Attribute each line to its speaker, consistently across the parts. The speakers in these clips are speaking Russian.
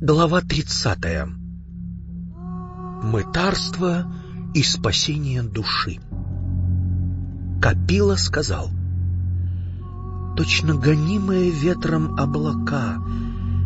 Speaker 1: Глава тридцатая. Мытарство и спасение души. Капила сказал, «Точно гонимые ветром облака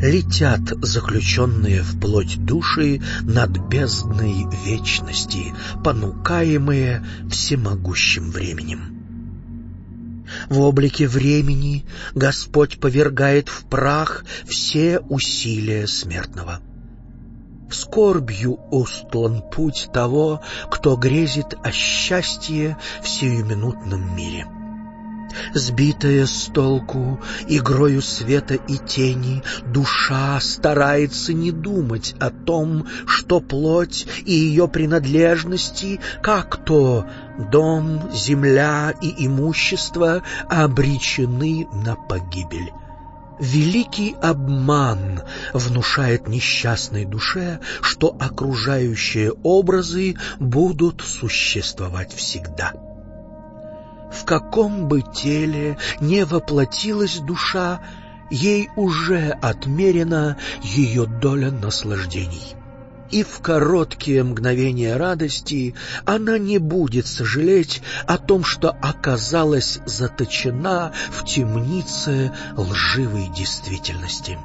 Speaker 1: летят заключенные в плоть души над бездной вечности, понукаемые всемогущим временем». В облике времени Господь повергает в прах все усилия смертного. Скорбью устлан путь того, кто грезит о счастье в сиюминутном мире. Сбитая с толку игрою света и тени, душа старается не думать о том, что плоть и ее принадлежности, как то дом, земля и имущество обречены на погибель. Великий обман внушает несчастной душе, что окружающие образы будут существовать всегда. В каком бы теле не воплотилась душа, ей уже отмерена ее доля наслаждений. И в короткие мгновения радости она не будет сожалеть о том, что оказалась заточена в темнице лживой действительности.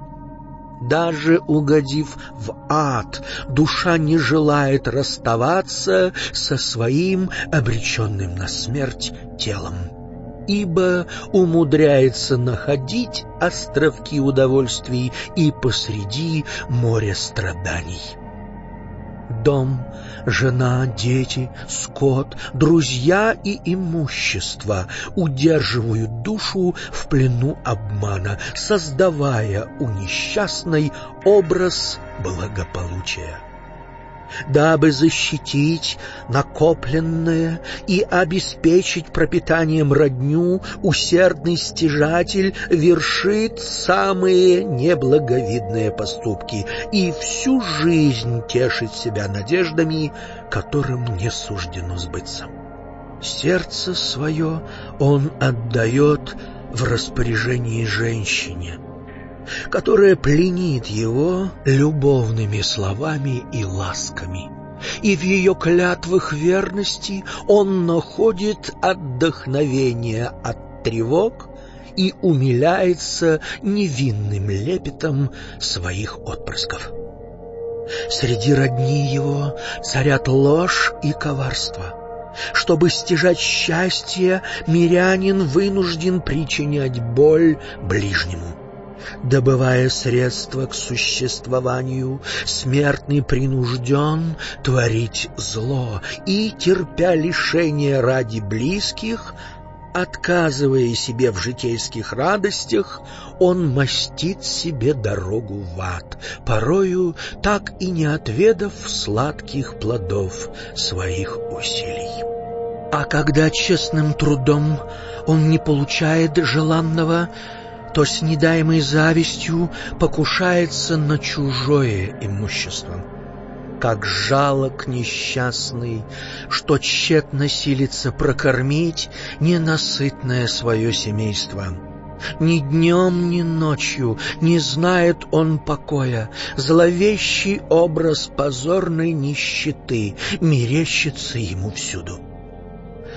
Speaker 1: Даже угодив в ад, душа не желает расставаться со своим обреченным на смерть телом, ибо умудряется находить островки удовольствий и посреди моря страданий. Дом, жена, дети, скот, друзья и имущество. Удерживают душу в плену обмана, создавая у несчастной образ благополучия дабы защитить накопленное и обеспечить пропитанием родню, усердный стяжатель вершит самые неблаговидные поступки и всю жизнь тешит себя надеждами, которым не суждено сбыться. Сердце свое он отдает в распоряжении женщине — которая пленит его любовными словами и ласками. И в ее клятвах верности он находит отдохновение от тревог и умиляется невинным лепетом своих отпрысков. Среди родни его царят ложь и коварство. Чтобы стяжать счастье, мирянин вынужден причинять боль ближнему. Добывая средства к существованию, смертный принужден творить зло и, терпя лишение ради близких, отказывая себе в житейских радостях, он мастит себе дорогу в ад, порою так и не отведав сладких плодов своих усилий. А когда честным трудом он не получает желанного, то с недаемой завистью покушается на чужое имущество. Как жалок несчастный, что тщетно силится прокормить ненасытное свое семейство. Ни днем, ни ночью не знает он покоя, зловещий образ позорной нищеты мерещится ему всюду.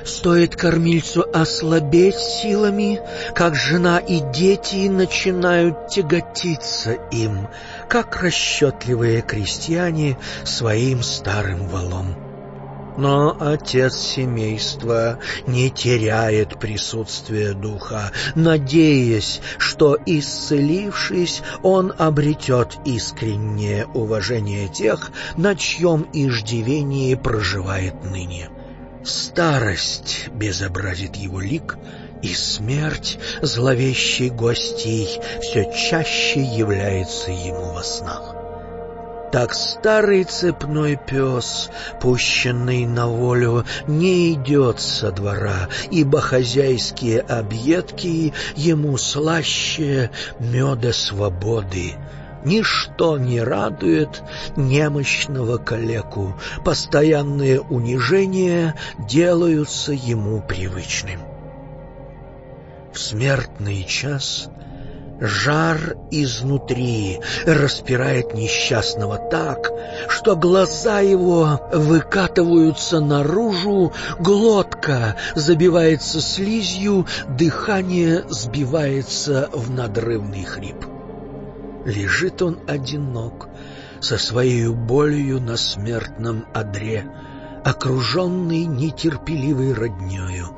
Speaker 1: Стоит кормильцу ослабеть силами, как жена и дети начинают тяготиться им, как расчетливые крестьяне своим старым валом. Но отец семейства не теряет присутствия духа, надеясь, что, исцелившись, он обретет искреннее уважение тех, на чьем иждивении проживает ныне. Старость безобразит его лик, и смерть зловещей гостей все чаще является ему во снах. Так старый цепной пес, пущенный на волю, не идет со двора, ибо хозяйские объедки ему слаще меда свободы, Ничто не радует немощного калеку, постоянные унижения делаются ему привычным. В смертный час Жар изнутри распирает несчастного так, что глаза его выкатываются наружу, глотка забивается слизью, дыхание сбивается в надрывный хрип. Лежит он одинок, со своей болью на смертном одре, окруженный нетерпеливой роднёю,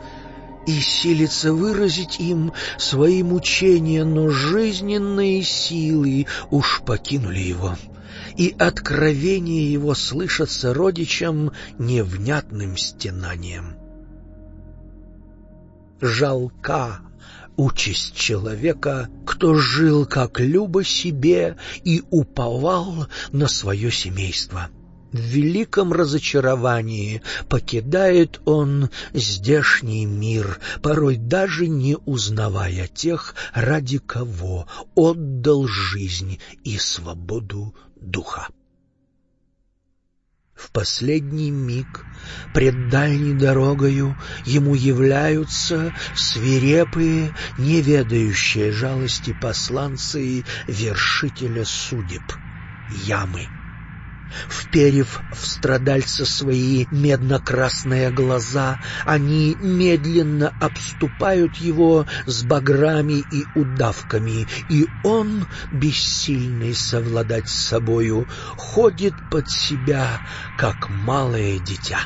Speaker 1: и силится выразить им свои мучения, но жизненные силы уж покинули его, и откровение его слышатся родичам невнятным стенанием. Жалка участь человека, кто жил как любо себе и уповал на свое семейство. В великом разочаровании покидает он здешний мир, порой даже не узнавая тех, ради кого отдал жизнь и свободу духа. В последний миг пред дальней дорогою ему являются свирепые, неведающие жалости посланцы вершителя судеб, ямы. Вперев в страдальца свои медно-красные глаза, они медленно обступают его с баграми и удавками, и он, бессильный совладать с собою, ходит под себя, как малое дитя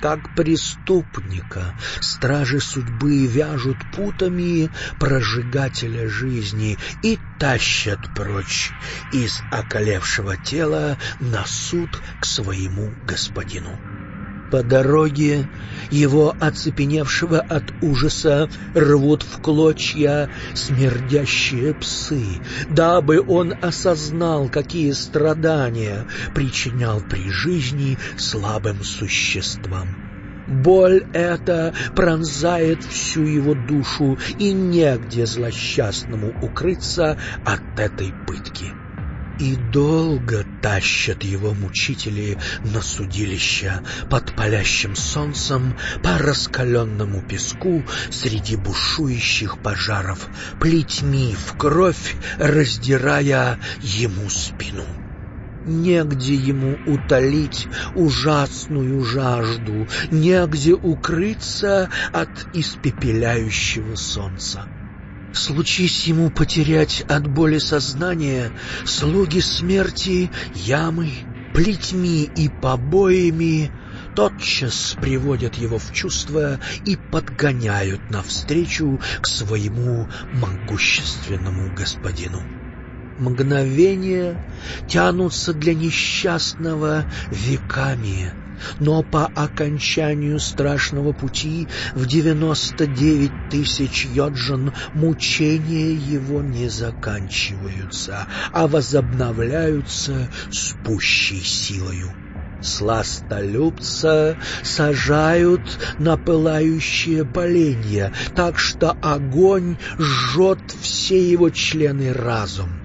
Speaker 1: как преступника. Стражи судьбы вяжут путами прожигателя жизни и тащат прочь из околевшего тела на суд к своему господину. По дороге его оцепеневшего от ужаса рвут в клочья смердящие псы, дабы он осознал, какие страдания причинял при жизни слабым существам. Боль эта пронзает всю его душу, и негде злосчастному укрыться от этой пытки. И долго тащат его мучители на судилище под палящим солнцем по раскаленному песку среди бушующих пожаров, плетьми в кровь раздирая ему спину. Негде ему утолить ужасную жажду, негде укрыться от испепеляющего солнца. Случись ему потерять от боли сознание, слуги смерти ямы, плетьми и побоями тотчас приводят его в чувство и подгоняют навстречу к своему могущественному господину. Мгновения тянутся для несчастного веками, но по окончанию страшного пути в девяносто девять тысяч йоджин мучения его не заканчиваются, а возобновляются с пущей силою. Сластолюбца сажают на пылающие поленья, так что огонь жжет все его члены разум.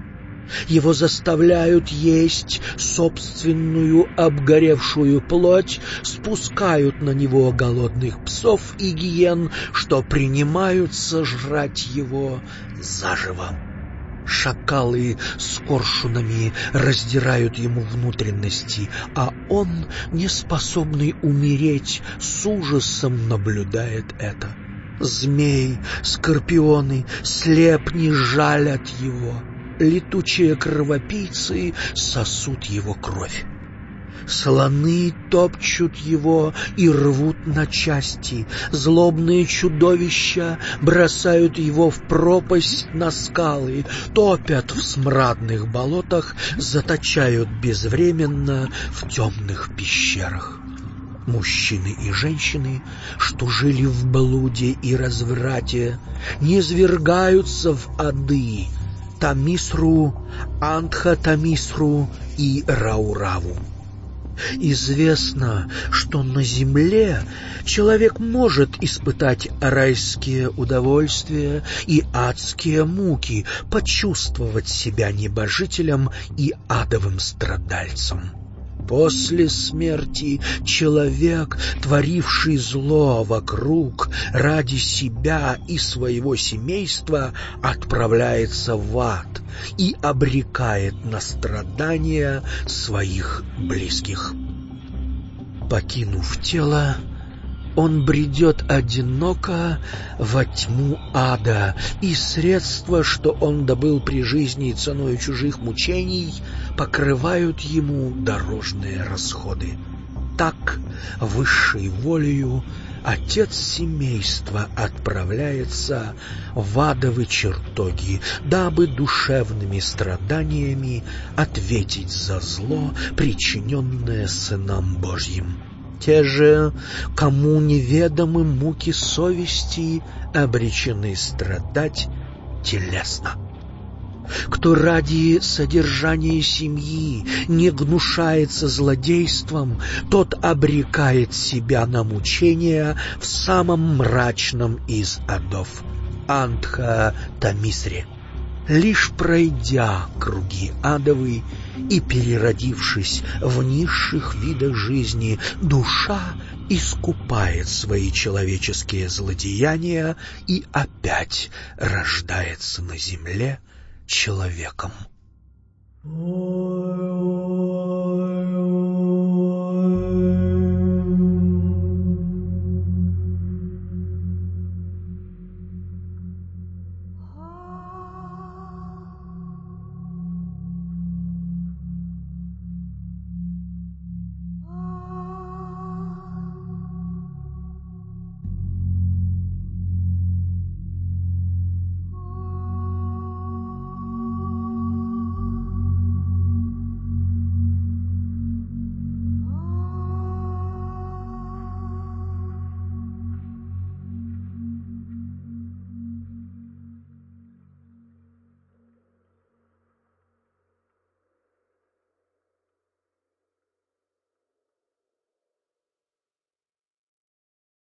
Speaker 1: Его заставляют есть собственную обгоревшую плоть, спускают на него голодных псов и гиен, что принимаются жрать его заживо. Шакалы с коршунами раздирают ему внутренности, а он, неспособный умереть, с ужасом наблюдает это. Змей, скорпионы, слепни жалят его — летучие кровопийцы сосут его кровь. Слоны топчут его и рвут на части. Злобные чудовища бросают его в пропасть на скалы, топят в смрадных болотах, заточают безвременно в темных пещерах. Мужчины и женщины, что жили в блуде и разврате, не свергаются в ады, Тамисру, Антха Тамисру и Раураву. Известно, что на земле человек может испытать райские удовольствия и адские муки, почувствовать себя небожителем и адовым страдальцем. После смерти человек, творивший зло вокруг ради себя и своего семейства, отправляется в ад и обрекает на страдания своих близких. Покинув тело, он бредет одиноко во тьму ада, и средства, что он добыл при жизни ценой чужих мучений, покрывают ему дорожные расходы. Так, высшей волею, отец семейства отправляется в адовы чертоги, дабы душевными страданиями ответить за зло, причиненное сынам Божьим. Те же, кому неведомы муки совести, обречены страдать телесно. Кто ради содержания семьи не гнушается злодейством, тот обрекает себя на мучения в самом мрачном из адов — Антха-Тамисре. Лишь пройдя круги адовые и переродившись в низших видах жизни, душа искупает свои человеческие злодеяния и опять рождается на земле человеком. Oh.